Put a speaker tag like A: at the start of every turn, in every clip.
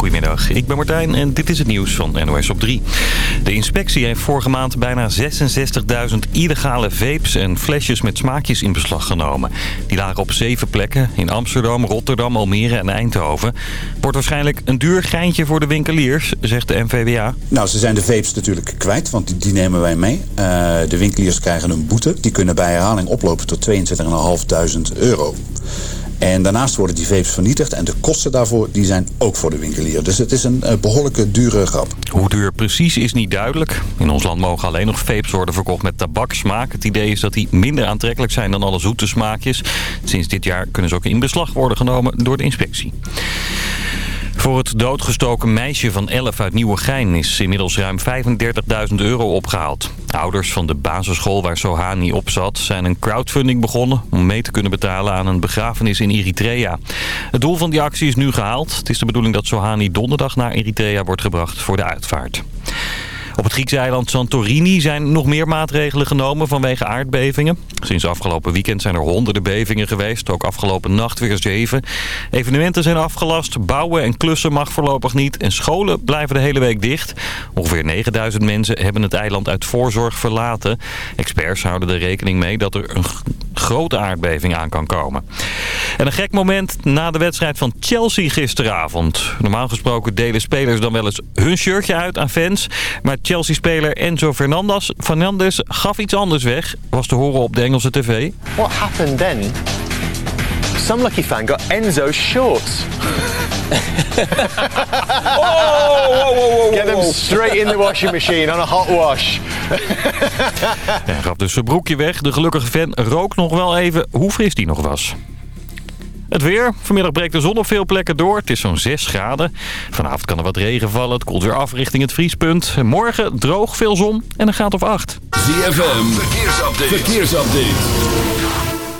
A: Goedemiddag, ik ben Martijn en dit is het nieuws van NOS op 3. De inspectie heeft vorige maand bijna 66.000 illegale vapes en flesjes met smaakjes in beslag genomen. Die lagen op zeven plekken in Amsterdam, Rotterdam, Almere en Eindhoven. Wordt waarschijnlijk een duur geintje voor de winkeliers, zegt de NVWA.
B: Nou, ze zijn de vapes natuurlijk kwijt, want die, nemen wij mee. Uh, de winkeliers krijgen een boete. Die kunnen bij herhaling oplopen tot 22.500 euro. En daarnaast worden die vapes vernietigd. En de kosten daarvoor die zijn ook voor de winkelier. Dus het is een uh, behoorlijke dure grap.
A: Hoe duur precies is niet duidelijk. In ons land mogen alleen nog vapes worden verkocht met tabaksmaak. Het idee is dat die minder aantrekkelijk zijn dan alle zoete smaakjes. Sinds dit jaar kunnen ze ook in beslag worden genomen door de inspectie. Voor het doodgestoken meisje van 11 uit Nieuwegein is inmiddels ruim 35.000 euro opgehaald. Ouders van de basisschool waar Sohani op zat zijn een crowdfunding begonnen... om mee te kunnen betalen aan een begrafenis in Eritrea. Het doel van die actie is nu gehaald. Het is de bedoeling dat Sohani donderdag naar Eritrea wordt gebracht voor de uitvaart. Op het Griekse eiland Santorini zijn nog meer maatregelen genomen vanwege aardbevingen. Sinds afgelopen weekend zijn er honderden bevingen geweest. Ook afgelopen nacht weer zeven. Evenementen zijn afgelast. Bouwen en klussen mag voorlopig niet. En scholen blijven de hele week dicht. Ongeveer 9000 mensen hebben het eiland uit voorzorg verlaten. Experts houden er rekening mee dat er een grote aardbeving aan kan komen. En een gek moment na de wedstrijd van Chelsea gisteravond. Normaal gesproken delen spelers dan wel eens hun shirtje uit aan fans. Maar Chelsea-speler Enzo Fernandes, Fernandes gaf iets anders weg. Was te horen op de Engelse tv.
C: What happened then? Some lucky fan got Enzo's shorts.
D: oh, whoa, whoa, whoa,
C: Get them straight in the washing machine on a hot wash.
A: Hij gaf dus zijn broekje weg. De gelukkige fan rook nog wel even hoe fris die nog was. Het weer. Vanmiddag breekt de zon op veel plekken door. Het is zo'n 6 graden. Vanavond kan er wat regen vallen. Het koelt weer af richting het vriespunt. Morgen droog, veel zon en een graad of 8.
E: ZFM. Verkeersupdate. Verkeersupdate.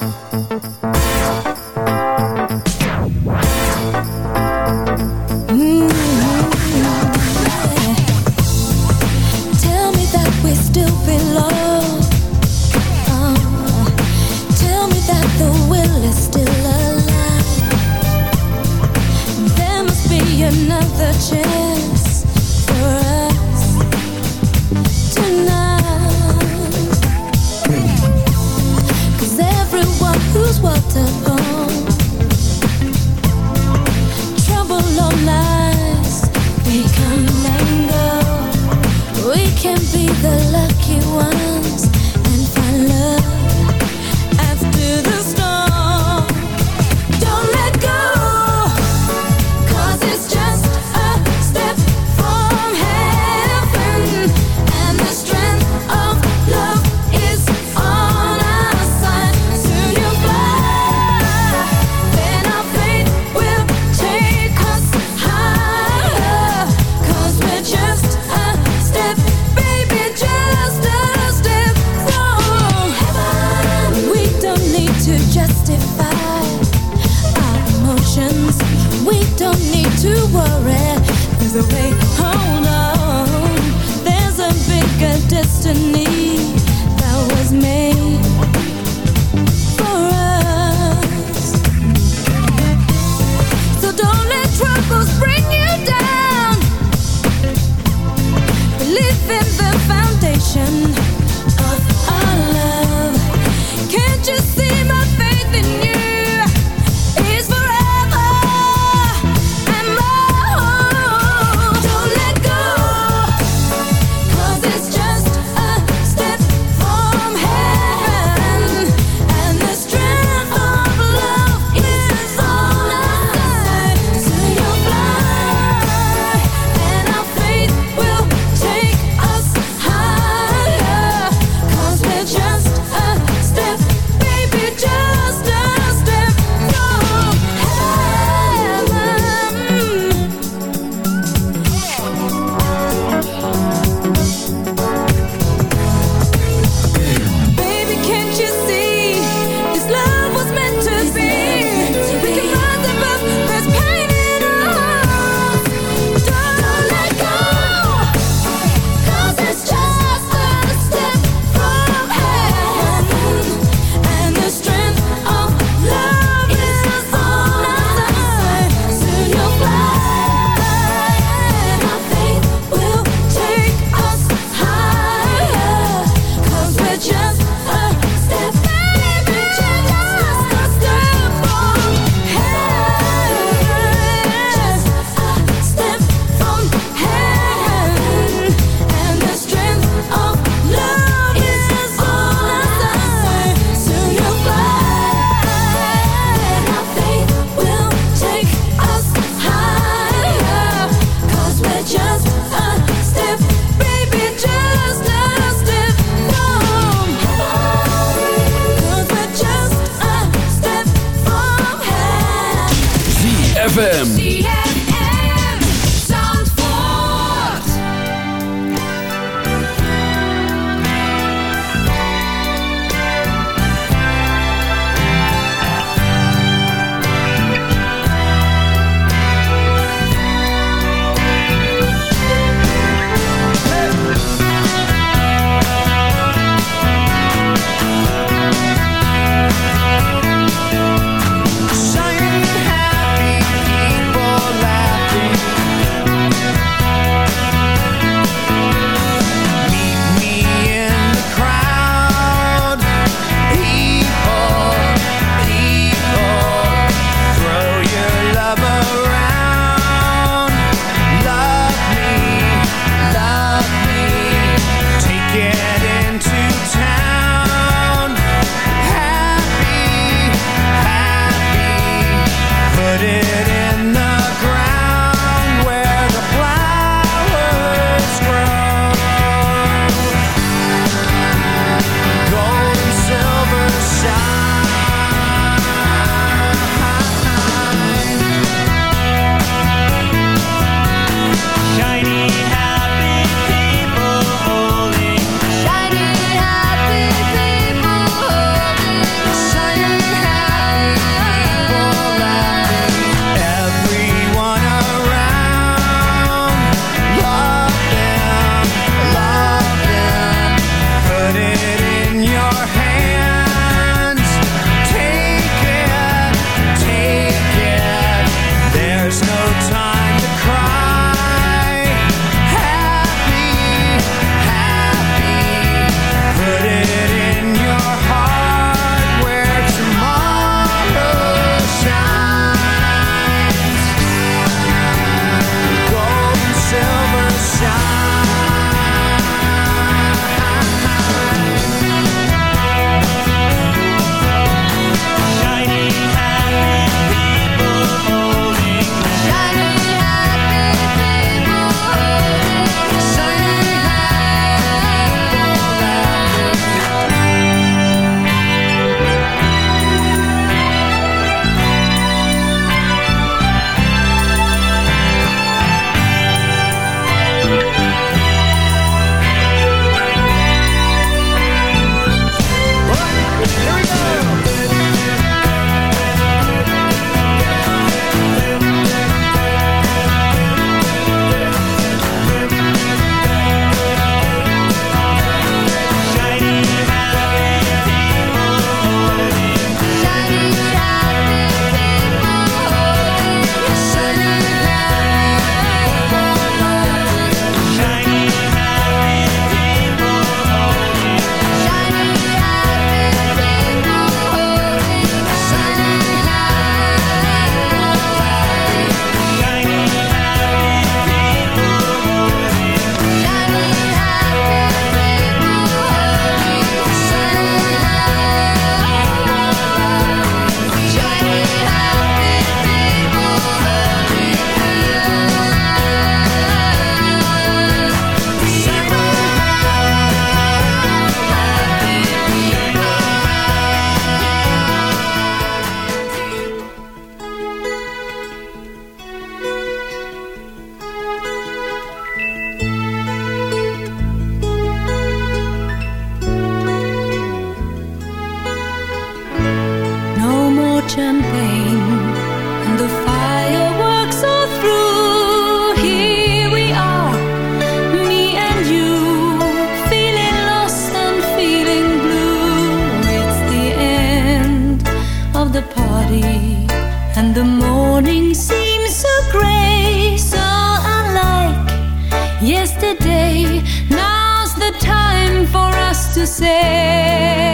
F: Bye. champagne and the fireworks are through. Here we are, me and you, feeling lost and feeling blue. It's the end of the party, and
G: the morning seems so gray, so unlike yesterday. Now's the time for us to say.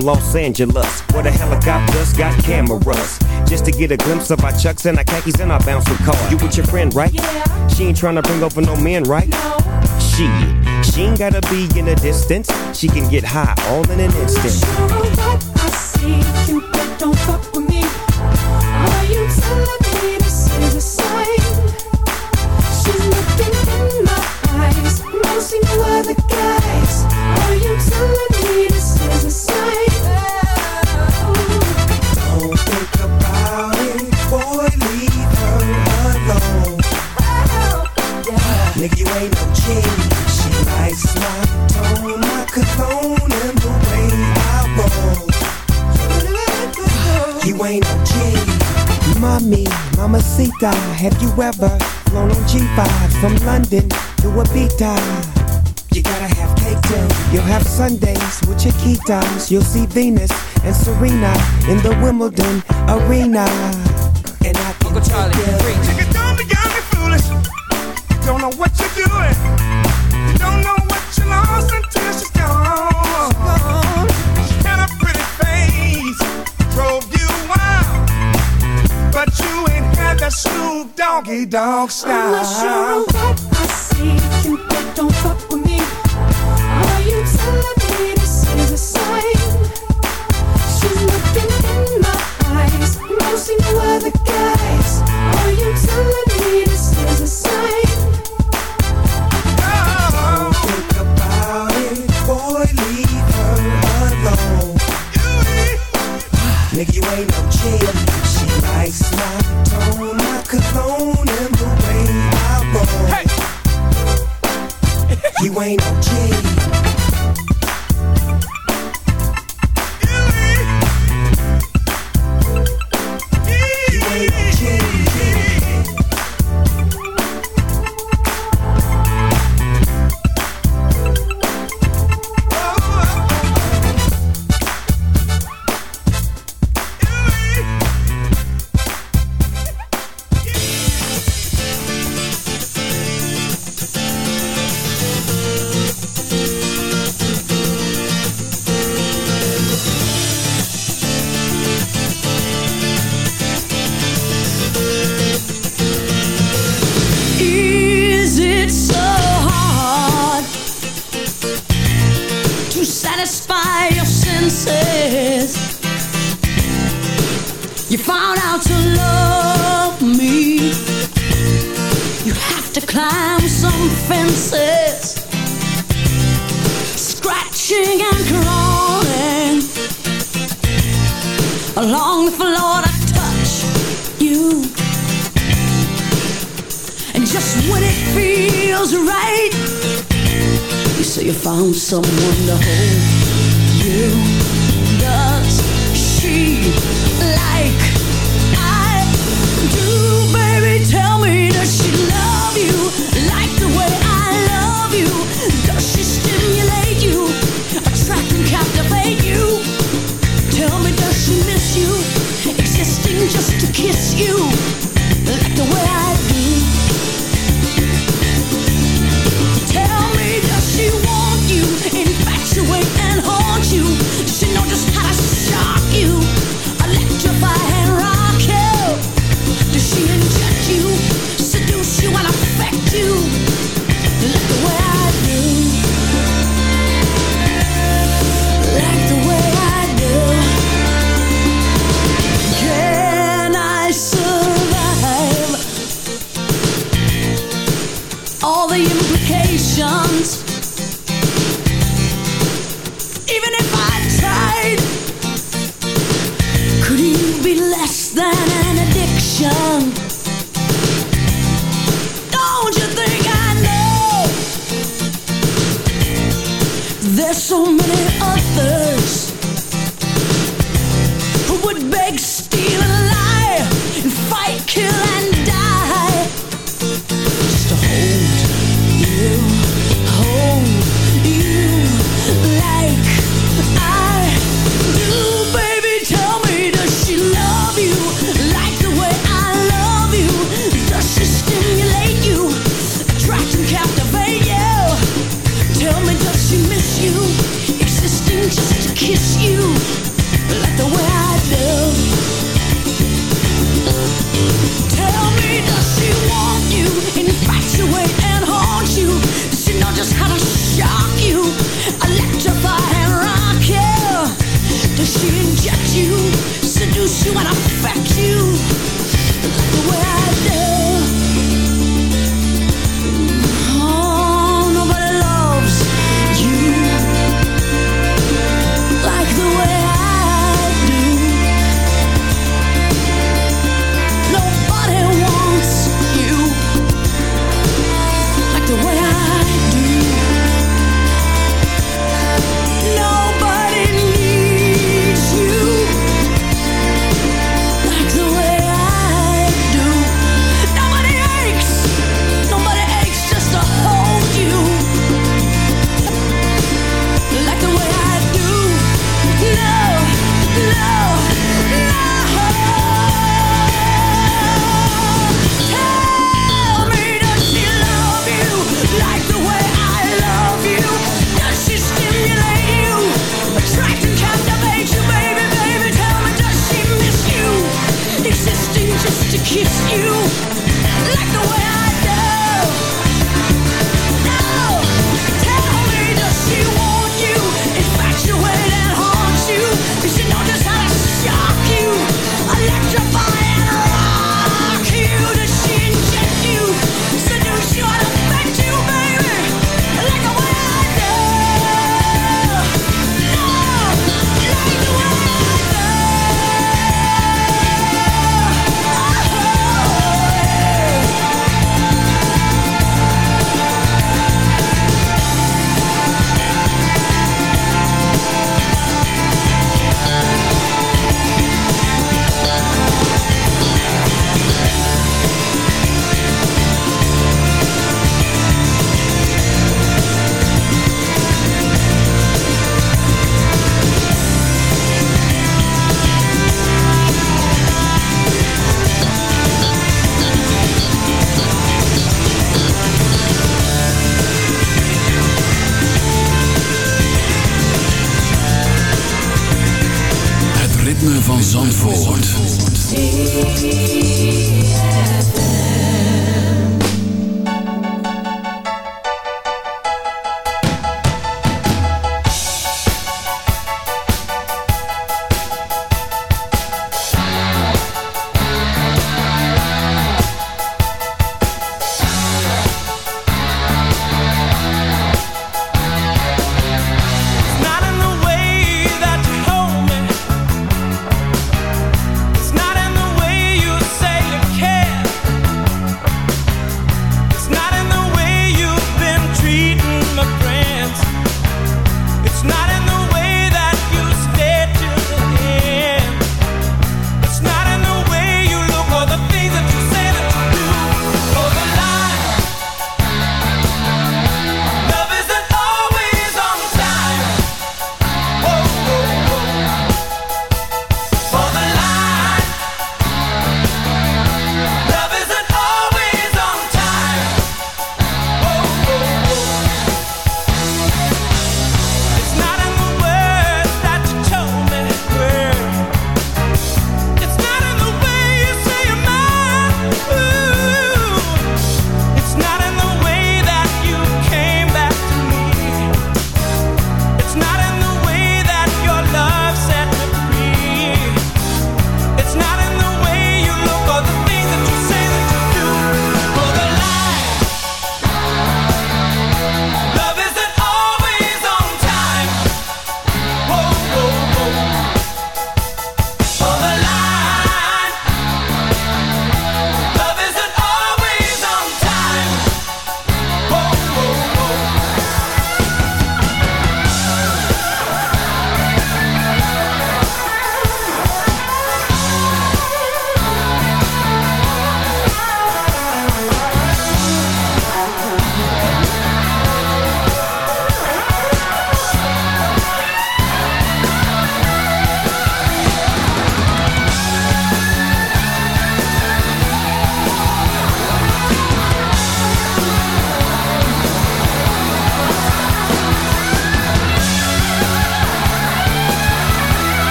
H: Los Angeles, where the helicopters got cameras. Just to get a glimpse of our chucks and our khakis and our bouncing car. You with your friend, right?
I: Yeah.
H: She ain't trying to bring over no men, right?
I: No.
H: She, she ain't gotta be in the distance. She can get high all in an instant.
I: Sure what I see, you don't fuck with me. Are you telling me this is a sign? She's looking in my eyes, no
J: single the
H: sea. Have you ever flown on G5 from London to a beat? You gotta have cake too. You'll have Sundays with your key times. You'll see Venus and Serena in the Wimbledon arena.
J: And I can
K: Uncle Charlie,
G: you. You're dumb and young and foolish. You don't know what you're doing. dog style. Hey.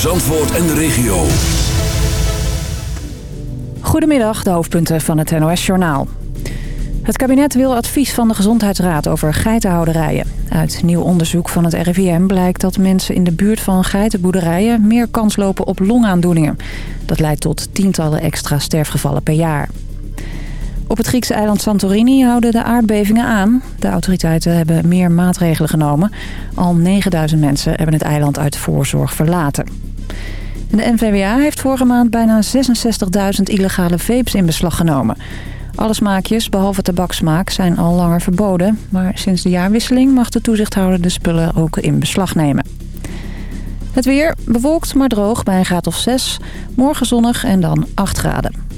E: Zandvoort en de regio.
L: Goedemiddag, de hoofdpunten van het NOS-journaal. Het kabinet wil advies van de Gezondheidsraad over geitenhouderijen. Uit nieuw onderzoek van het RIVM blijkt dat mensen in de buurt van geitenboerderijen... meer kans lopen op longaandoeningen. Dat leidt tot tientallen extra sterfgevallen per jaar. Op het Griekse eiland Santorini houden de aardbevingen aan. De autoriteiten hebben meer maatregelen genomen. Al 9000 mensen hebben het eiland uit voorzorg verlaten. De NVWA heeft vorige maand bijna 66.000 illegale vapes in beslag genomen. Alle smaakjes, behalve tabaksmaak, zijn al langer verboden. Maar sinds de jaarwisseling mag de toezichthouder de spullen ook in beslag nemen. Het weer bewolkt maar droog bij een graad of 6. Morgen zonnig en dan 8 graden.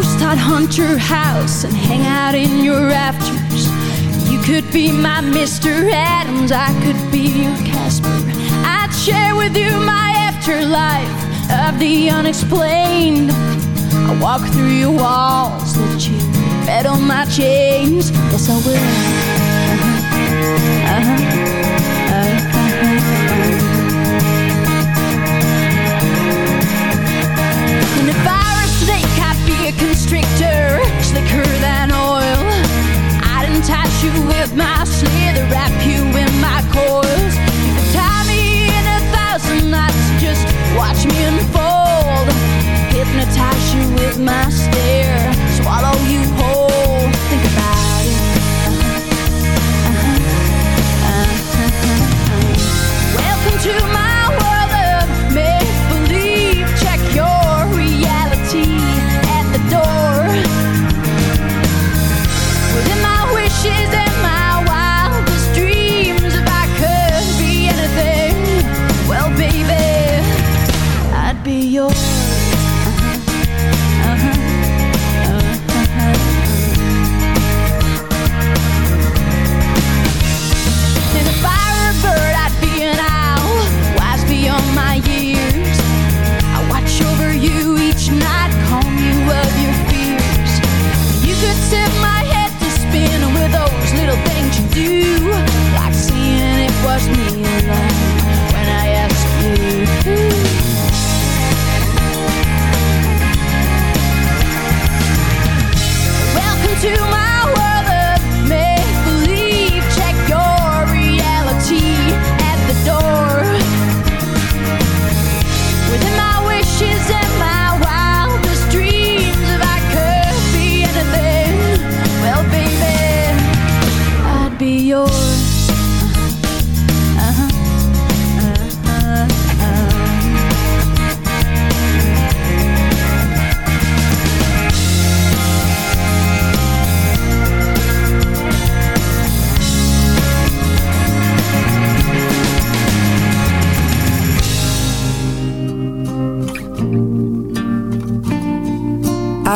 G: I'd hunt your house and hang out in your rafters. You could be my Mr. Adams, I could be your Casper. I'd share with you my afterlife of the unexplained. I walk through your walls, let you bet on my chains. Yes, I will. Uh-huh. Uh-huh. Uh-huh. And if I constrictor, slicker than oil. I'd entice you with my slither, wrap you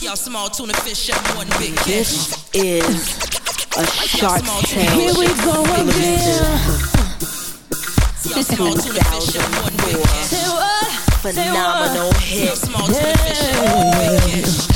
M: Y'all small tuna fish and one big fish.
G: This is a shark change.
M: Here we go again.
G: 2004 phenomenal hit. Yeah.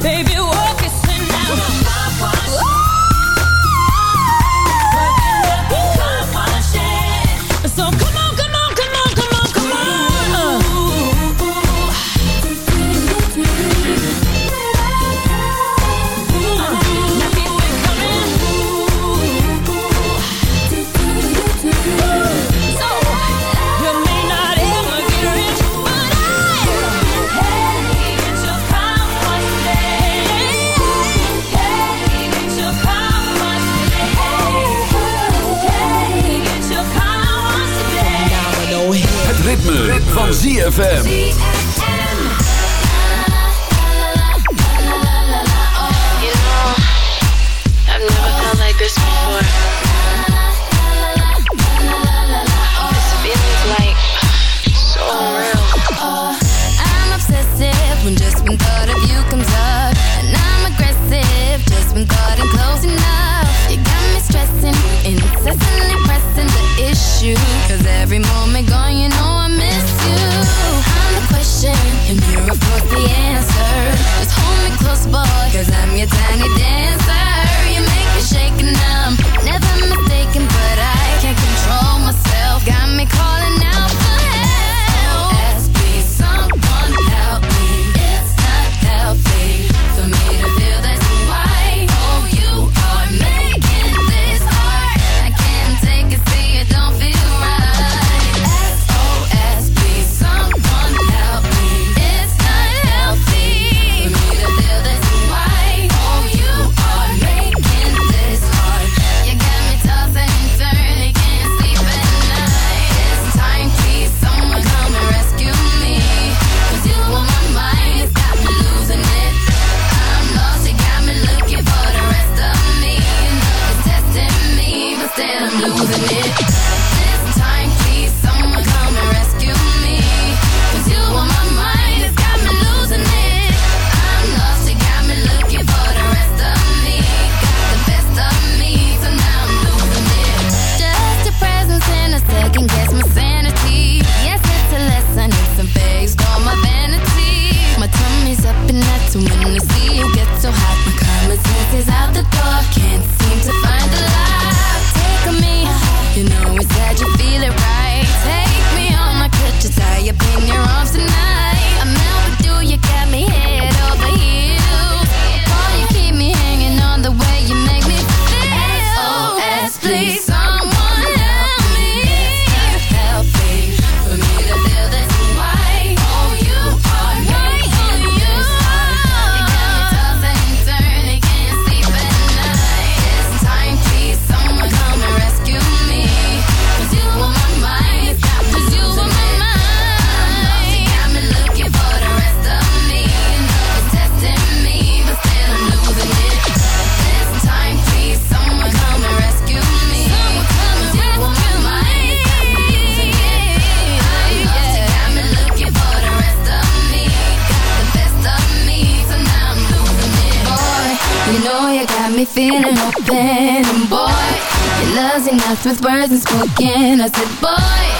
G: Baby.
E: ZFM.
N: the answer. Just hold me close, boy, cause I'm your tiny dancer. plan. And boy, your love's enough with words unspoken. I said, boy.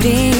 G: sobe